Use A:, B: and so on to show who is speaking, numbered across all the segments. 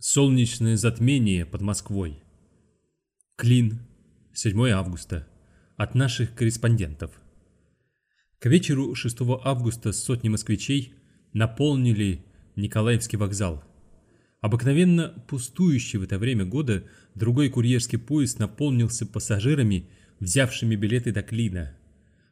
A: Солнечное затмение под Москвой. Клин. 7 августа. От наших корреспондентов. К вечеру 6 августа сотни москвичей наполнили Николаевский вокзал. Обыкновенно пустующий в это время года другой курьерский поезд наполнился пассажирами, взявшими билеты до Клина,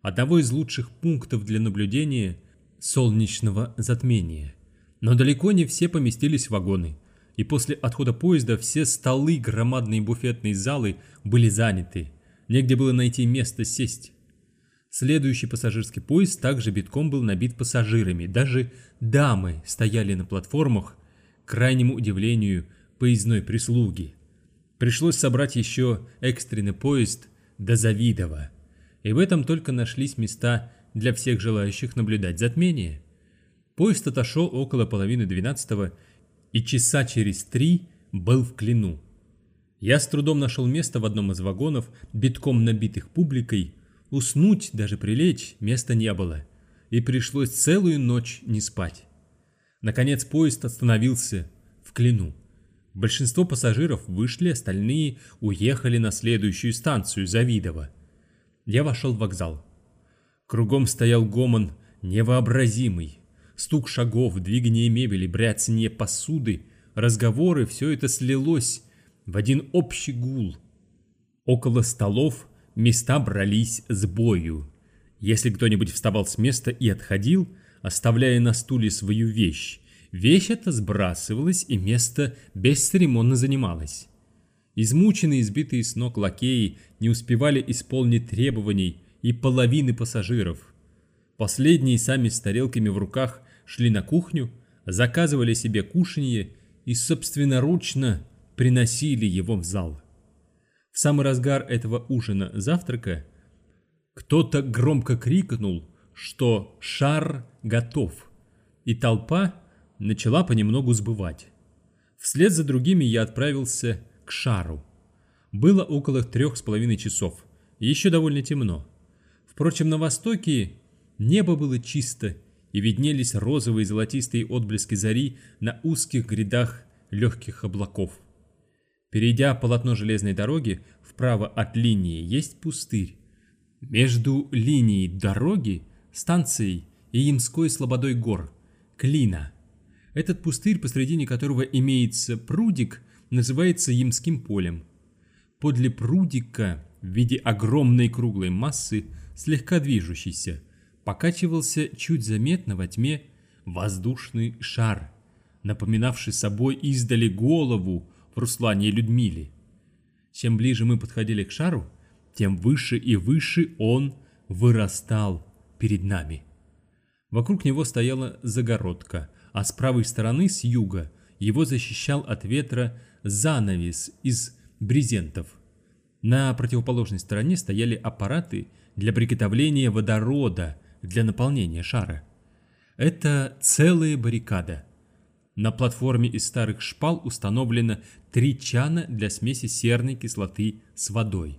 A: одного из лучших пунктов для наблюдения солнечного затмения. Но далеко не все поместились в вагоны – и после отхода поезда все столы громадные буфетные залы были заняты. Негде было найти место сесть. Следующий пассажирский поезд также битком был набит пассажирами. Даже дамы стояли на платформах, к крайнему удивлению поездной прислуги. Пришлось собрать еще экстренный поезд до Завидова. И в этом только нашлись места для всех желающих наблюдать затмение. Поезд отошел около половины двенадцатого и часа через три был в Клину. Я с трудом нашел место в одном из вагонов, битком набитых публикой. Уснуть, даже прилечь, места не было. И пришлось целую ночь не спать. Наконец поезд остановился в Клину. Большинство пассажиров вышли, остальные уехали на следующую станцию Завидово. Я вошел в вокзал. Кругом стоял гомон невообразимый. Стук шагов, двигание мебели, бряцание посуды, разговоры – все это слилось в один общий гул. Около столов места брались с бою. Если кто-нибудь вставал с места и отходил, оставляя на стуле свою вещь, вещь эта сбрасывалась и место бесцеремонно занималось. Измученные, избитые с ног лакеи не успевали исполнить требований и половины пассажиров – Последние сами с тарелками в руках шли на кухню, заказывали себе кушанье и собственноручно приносили его в зал. В самый разгар этого ужина-завтрака кто-то громко крикнул, что шар готов, и толпа начала понемногу сбывать. Вслед за другими я отправился к шару. Было около трех с половиной часов, еще довольно темно. Впрочем, на востоке Небо было чисто, и виднелись розовые золотистые отблески зари на узких грядах легких облаков. Перейдя полотно железной дороги, вправо от линии есть пустырь. Между линией дороги, станцией и Ямской слободой гор – Клина. Этот пустырь, посредине которого имеется прудик, называется Ямским полем. Подле прудика в виде огромной круглой массы, слегка движущейся – покачивался чуть заметно во тьме воздушный шар, напоминавший собой издали голову в Руслане Людмиле. Чем ближе мы подходили к шару, тем выше и выше он вырастал перед нами. Вокруг него стояла загородка, а с правой стороны, с юга, его защищал от ветра занавес из брезентов. На противоположной стороне стояли аппараты для приготовления водорода для наполнения шара. Это целая баррикада. На платформе из старых шпал установлено три чана для смеси серной кислоты с водой.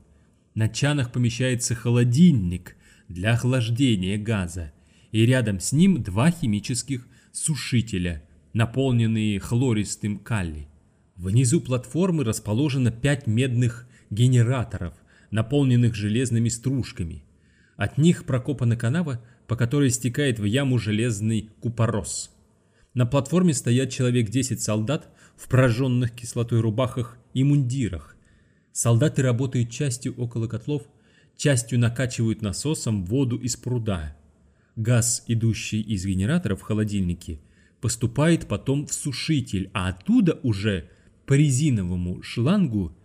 A: На чанах помещается холодильник для охлаждения газа, и рядом с ним два химических сушителя, наполненные хлористым калий. Внизу платформы расположено пять медных генераторов, наполненных железными стружками. От них прокопана канава, по которой стекает в яму железный купорос. На платформе стоят человек 10 солдат в прожженных кислотой рубахах и мундирах. Солдаты работают частью около котлов, частью накачивают насосом воду из пруда. Газ, идущий из генератора в холодильнике, поступает потом в сушитель, а оттуда уже по резиновому шлангу,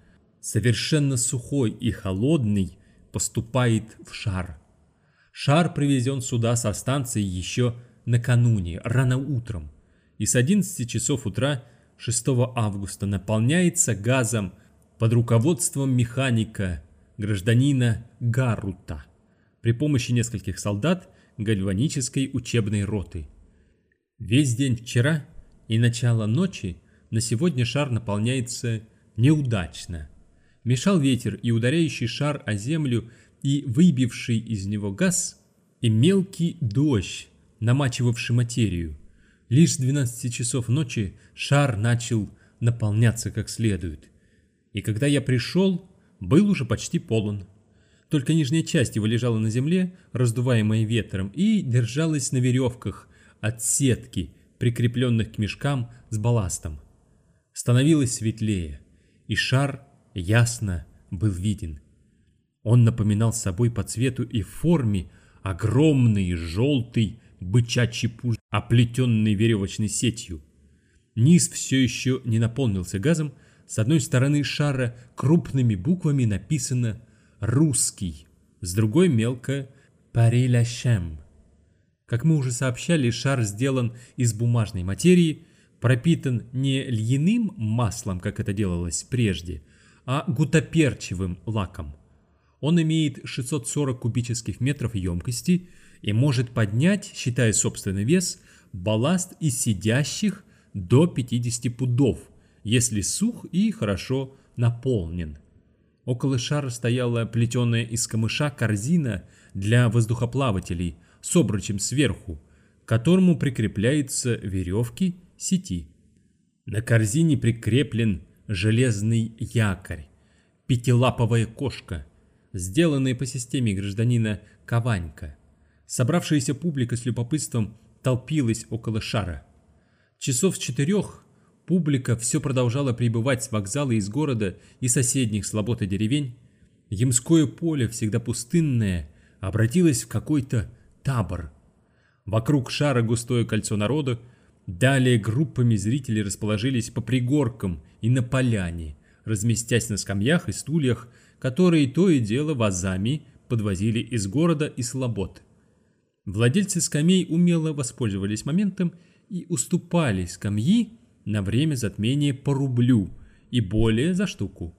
A: совершенно сухой и холодный, поступает в шар. Шар привезен сюда со станции еще накануне, рано утром, и с 11 часов утра 6 августа наполняется газом под руководством механика гражданина Гарута при помощи нескольких солдат гальванической учебной роты. Весь день вчера и начало ночи на сегодня шар наполняется неудачно. Мешал ветер, и ударяющий шар о землю и выбивший из него газ, и мелкий дождь, намачивавший материю. Лишь с 12 часов ночи шар начал наполняться как следует. И когда я пришел, был уже почти полон. Только нижняя часть его лежала на земле, раздуваемая ветром, и держалась на веревках от сетки, прикрепленных к мешкам с балластом. Становилось светлее, и шар ясно был виден. Он напоминал собой по цвету и форме огромный желтый бычачий пуш, оплетенный веревочной сетью. Низ все еще не наполнился газом, с одной стороны шара крупными буквами написано «Русский», с другой мелко «Пари ля шем». Как мы уже сообщали, шар сделан из бумажной материи, пропитан не льняным маслом, как это делалось прежде, а гутоперчивым лаком. Он имеет 640 кубических метров емкости и может поднять, считая собственный вес, балласт из сидящих до 50 пудов, если сух и хорошо наполнен. Около шара стояла плетеная из камыша корзина для воздухоплавателей с обручем сверху, к которому прикрепляются веревки сети. На корзине прикреплен железный якорь, пятилаповая кошка, сделанная по системе гражданина Каванька. Собравшаяся публика с любопытством толпилась около шара. Часов с четырех публика все продолжала прибывать с вокзала из города и соседних слобод и деревень. Ямское поле, всегда пустынное, обратилось в какой-то табор. Вокруг шара густое кольцо народа, далее группами зрителей расположились по пригоркам и на поляне, разместясь на скамьях и стульях, которые то и дело вазами подвозили из города и слобод. Владельцы скамей умело воспользовались моментом и уступали скамьи на время затмения по рублю и более за штуку.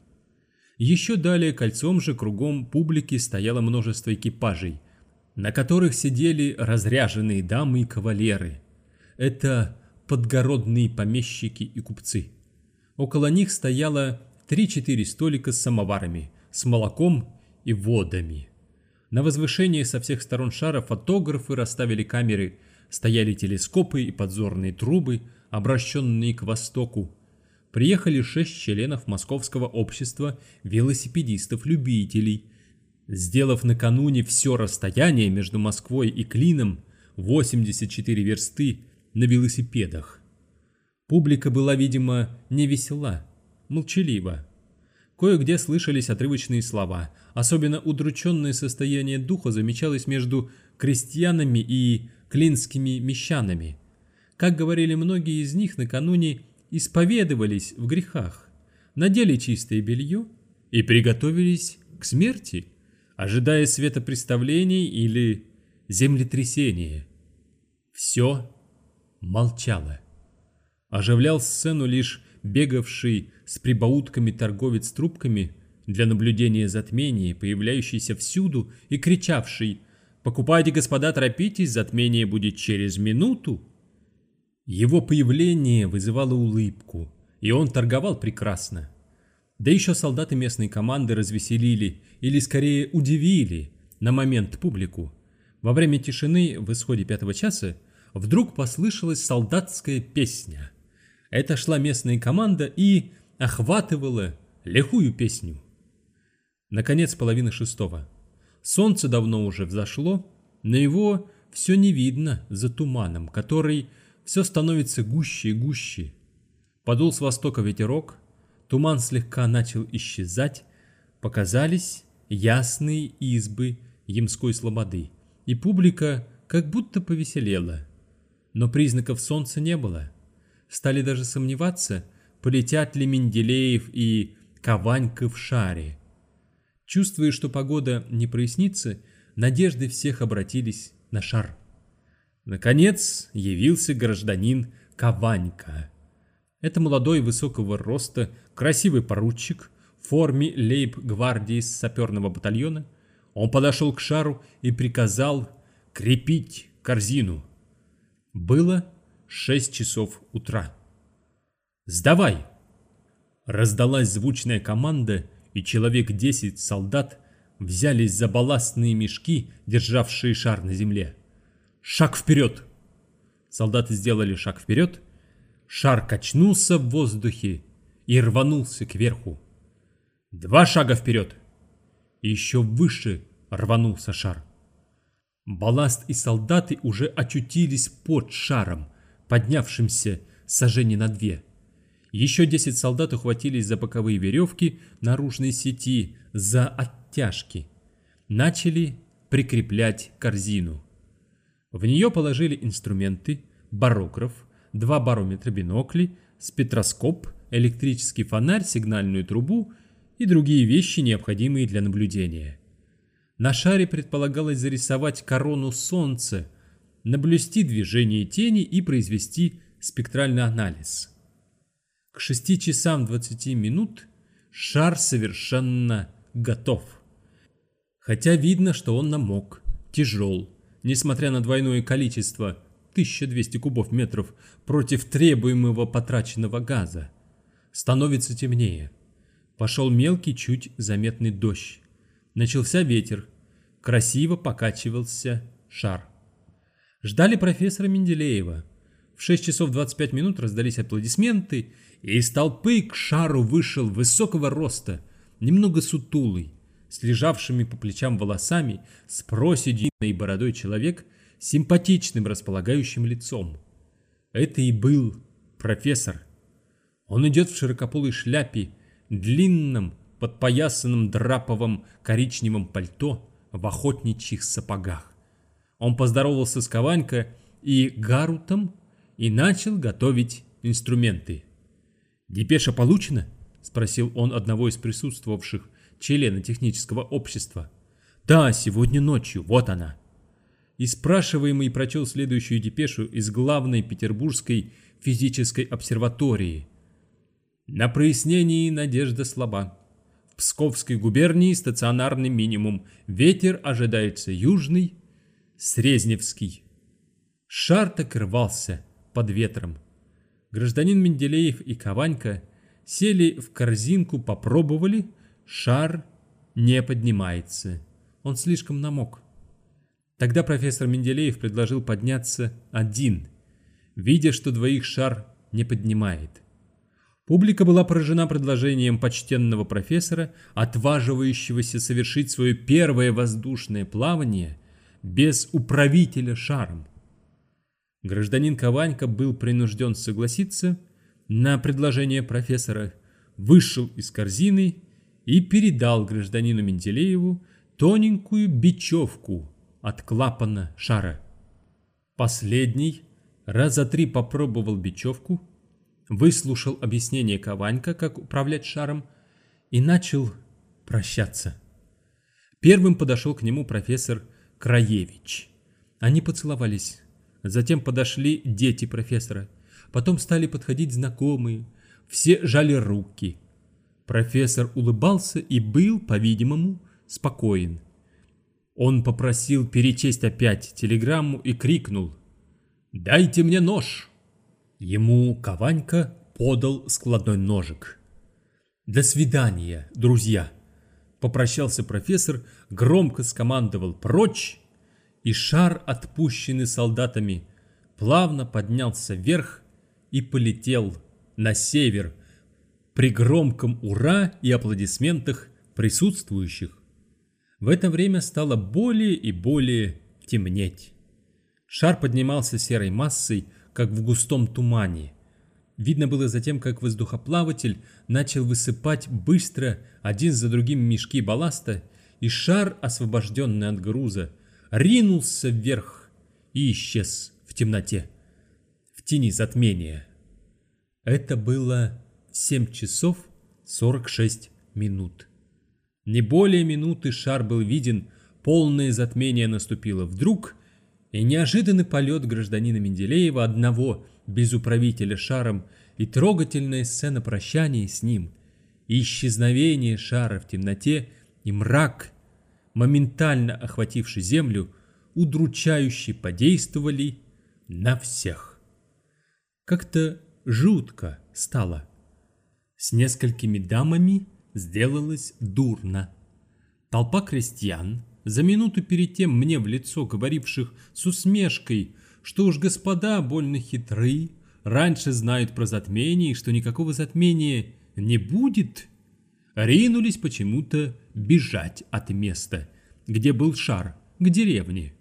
A: Еще далее кольцом же кругом публики стояло множество экипажей, на которых сидели разряженные дамы и кавалеры. Это подгородные помещики и купцы. Около них стояло 3-4 столика с самоварами, с молоком и водами. На возвышении со всех сторон шара фотографы расставили камеры, стояли телескопы и подзорные трубы, обращенные к востоку. Приехали шесть членов Московского общества велосипедистов-любителей. Сделав накануне все расстояние между Москвой и Клином, 84 версты, на велосипедах. Публика была, видимо, не весела, молчалива. Кое-где слышались отрывочные слова. Особенно удрученное состояние духа замечалось между крестьянами и клинскими мещанами. Как говорили многие из них накануне, исповедовались в грехах, надели чистое белье и приготовились к смерти, ожидая светопреставлений или землетрясения. Все молчало. Оживлял сцену лишь бегавший с прибаутками торговец трубками для наблюдения затмения, появляющийся всюду и кричавший «Покупайте, господа, торопитесь, затмение будет через минуту!» Его появление вызывало улыбку, и он торговал прекрасно. Да еще солдаты местной команды развеселили, или скорее удивили, на момент публику. Во время тишины в исходе пятого часа вдруг послышалась солдатская песня. Это шла местная команда и охватывала лихую песню. Наконец половина шестого. Солнце давно уже взошло, но его все не видно за туманом, который все становится гуще и гуще. Подул с востока ветерок, туман слегка начал исчезать, показались ясные избы Ямской слободы, и публика как будто повеселела. Но признаков солнца не было. Стали даже сомневаться, полетят ли Менделеев и Каванька в шаре. Чувствуя, что погода не прояснится, надежды всех обратились на шар. Наконец явился гражданин Каванька. Это молодой высокого роста, красивый поручик в форме лейб-гвардии саперного батальона. Он подошел к шару и приказал крепить корзину. Было шесть часов утра. «Сдавай!» Раздалась звучная команда, и человек десять солдат взялись за балластные мешки, державшие шар на земле. «Шаг вперед!» Солдаты сделали шаг вперед, шар качнулся в воздухе и рванулся кверху. Два шага вперед. И еще выше рванулся шар. Балласт и солдаты уже очутились под шаром, поднявшимся сожжение на две. Еще десять солдат ухватились за боковые веревки наружной сети, за оттяжки. Начали прикреплять корзину. В нее положили инструменты, барограф, два барометра бинокли, спектроскоп, электрический фонарь, сигнальную трубу и другие вещи, необходимые для наблюдения. На шаре предполагалось зарисовать корону Солнца, наблюсти движение тени и произвести спектральный анализ. К 6 часам 20 минут шар совершенно готов. Хотя видно, что он намок, тяжел, несмотря на двойное количество 1200 кубов метров против требуемого потраченного газа. Становится темнее. Пошел мелкий, чуть заметный дождь. Начался ветер. Красиво покачивался шар. Ждали профессора Менделеева. В 6 часов 25 минут раздались аплодисменты, и из толпы к шару вышел высокого роста, немного сутулый, с лежавшими по плечам волосами, с проседью бородой человек с симпатичным располагающим лицом. Это и был профессор. Он идет в широкополой шляпе, длинном, подпоясанном драповом коричневом пальто в охотничьих сапогах. Он поздоровался с Кованько и Гарутом и начал готовить инструменты. «Депеша получена?» – спросил он одного из присутствовавших, члена технического общества. «Да, сегодня ночью, вот она». И спрашиваемый прочел следующую депешу из главной петербургской физической обсерватории. На прояснении надежда слаба. В Псковской губернии стационарный минимум. Ветер ожидается южный, Срезневский. Шар так рвался под ветром. Гражданин Менделеев и Кованька сели в корзинку, попробовали, Шар не поднимается. Он слишком намок. Тогда профессор Менделеев предложил подняться один, видя, что двоих шар не поднимает. Публика была поражена предложением почтенного профессора, отваживающегося совершить свое первое воздушное плавание без управителя шаром. Гражданин Кованька был принужден согласиться на предложение профессора, вышел из корзины и передал гражданину Менделееву тоненькую бечевку от клапана шара. Последний раза три попробовал бечевку, выслушал объяснение Кованька, как управлять шаром, и начал прощаться. Первым подошел к нему профессор Краевич. Они поцеловались. Затем подошли дети профессора. Потом стали подходить знакомые. Все жали руки. Профессор улыбался и был, по-видимому, спокоен. Он попросил перечесть опять телеграмму и крикнул «Дайте мне нож!» Ему Кованька подал складной ножик. «До свидания, друзья!» Попрощался профессор, громко скомандовал «Прочь!» И шар, отпущенный солдатами, плавно поднялся вверх и полетел на север, при громком «Ура» и аплодисментах присутствующих. В это время стало более и более темнеть. Шар поднимался серой массой, как в густом тумане. Видно было затем, как воздухоплаватель начал высыпать быстро один за другим мешки балласта, и шар, освобожденный от груза, ринулся вверх и исчез в темноте, в тени затмения. Это было 7 часов 46 минут. Не более минуты шар был виден, полное затмение наступило вдруг, и неожиданный полет гражданина Менделеева одного без управителя шаром и трогательная сцена прощания с ним, и исчезновение шара в темноте, и мрак, моментально охвативший землю, удручающе подействовали на всех. Как-то жутко стало. С несколькими дамами сделалось дурно. Толпа крестьян, за минуту перед тем мне в лицо говоривших с усмешкой, что уж господа больно хитры, раньше знают про затмение что никакого затмения не будет, ринулись почему-то бежать от места, где был шар, к деревне.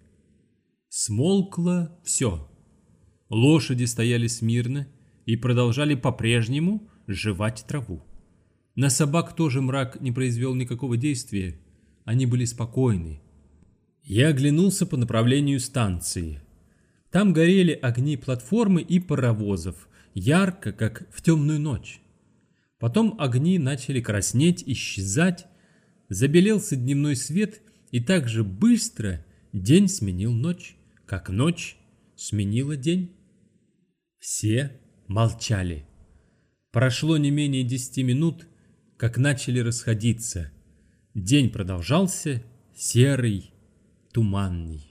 A: Смолкло все. Лошади стояли смирно и продолжали по-прежнему жевать траву. На собак тоже мрак не произвел никакого действия, они были спокойны. Я оглянулся по направлению станции. Там горели огни платформы и паровозов, ярко, как в темную ночь. Потом огни начали краснеть, исчезать, забелелся дневной свет, и так же быстро день сменил ночь, как ночь сменила день. Все молчали. Прошло не менее десяти минут, как начали расходиться. День продолжался серый, туманный.